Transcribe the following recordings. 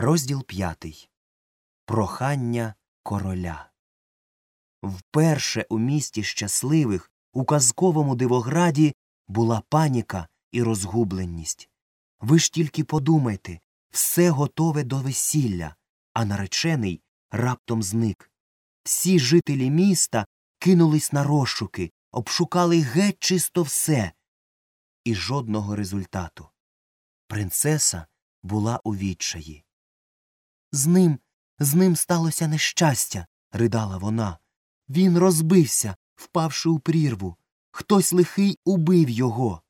Розділ п'ятий. Прохання короля. Вперше у місті щасливих у казковому дивограді була паніка і розгубленість. Ви ж тільки подумайте все готове до весілля, а наречений раптом зник. Всі жителі міста кинулись на розшуки, обшукали геть чисто все. І жодного результату. Принцеса була у відчаї. З ним, з ним сталося нещастя, ридала вона. Він розбився, впавши у прірву. Хтось лихий убив його.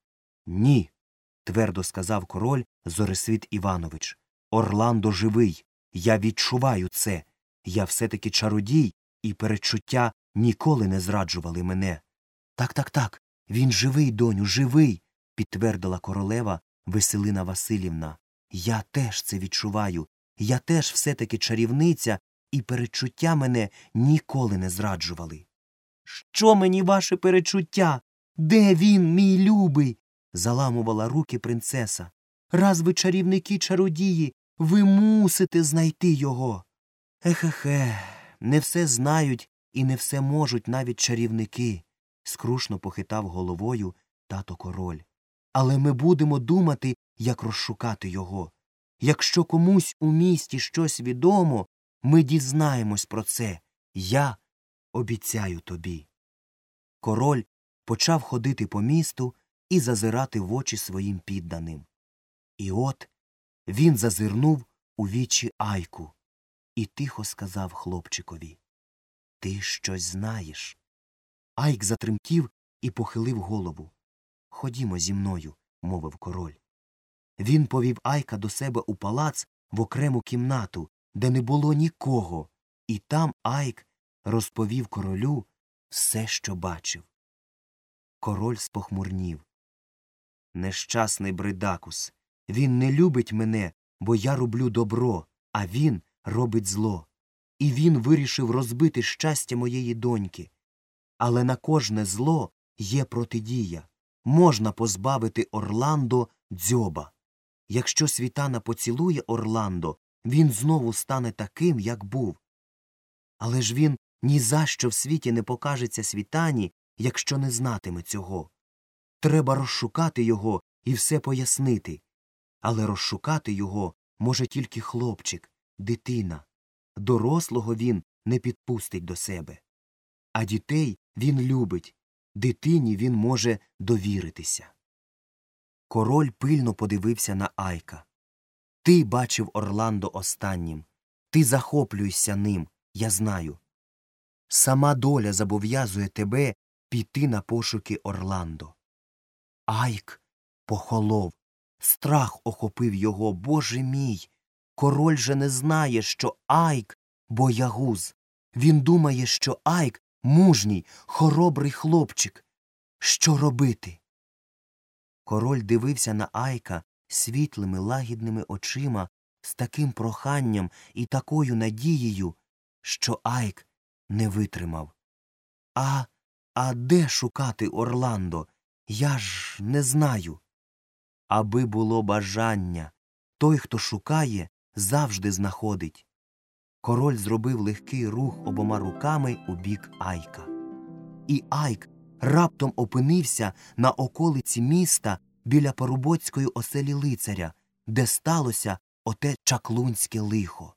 Ні, твердо сказав король Зорисвіт Іванович. Орландо живий. Я відчуваю це. Я все таки чародій, і перечуття ніколи не зраджували мене. Так, так, так. Він живий, доню, живий, підтвердила королева Веселина Васильівна. Я теж це відчуваю. Я теж все таки чарівниця, і перечуття мене ніколи не зраджували. Що мені ваше перечуття? Де він, мій любий? заламувала руки принцеса. Раз ви чарівники чародії, ви мусите знайти його. Ехехе, не все знають і не все можуть навіть чарівники, скрушно похитав головою тато король. Але ми будемо думати, як розшукати його. Якщо комусь у місті щось відомо, ми дізнаємось про це. Я обіцяю тобі. Король почав ходити по місту і зазирати в очі своїм підданим. І от він зазирнув у вічі Айку і тихо сказав хлопчикові Ти щось знаєш. Айк затремтів і похилив голову. Ходімо зі мною, мовив король. Він повів Айка до себе у палац в окрему кімнату, де не було нікого, і там Айк розповів королю все, що бачив. Король спохмурнів. Нещасний бридакус. Він не любить мене, бо я роблю добро, а він робить зло. І він вирішив розбити щастя моєї доньки. Але на кожне зло є протидія. Можна позбавити Орландо дзьоба. Якщо світана поцілує Орландо, він знову стане таким, як був. Але ж він ні за що в світі не покажеться світані, якщо не знатиме цього. Треба розшукати його і все пояснити. Але розшукати його може тільки хлопчик, дитина. Дорослого він не підпустить до себе. А дітей він любить, дитині він може довіритися. Король пильно подивився на Айка. Ти бачив Орландо останнім. Ти захоплюєшся ним, я знаю. Сама доля зобов'язує тебе піти на пошуки Орландо. Айк похолов. Страх охопив його, Боже мій. Король же не знає, що Айк боягуз. Він думає, що Айк мужній, хоробрий хлопчик. Що робити? Король дивився на Айка світлими лагідними очима з таким проханням і такою надією, що Айк не витримав. А а де шукати Орландо? Я ж не знаю. Аби було бажання. Той, хто шукає, завжди знаходить. Король зробив легкий рух обома руками у бік Айка. І Айк раптом опинився на околиці міста біля Порубоцької оселі лицаря, де сталося оте чаклунське лихо.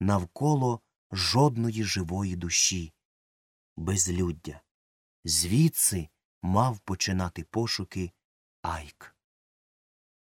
Навколо жодної живої душі. Безлюддя. Звідси мав починати пошуки Айк.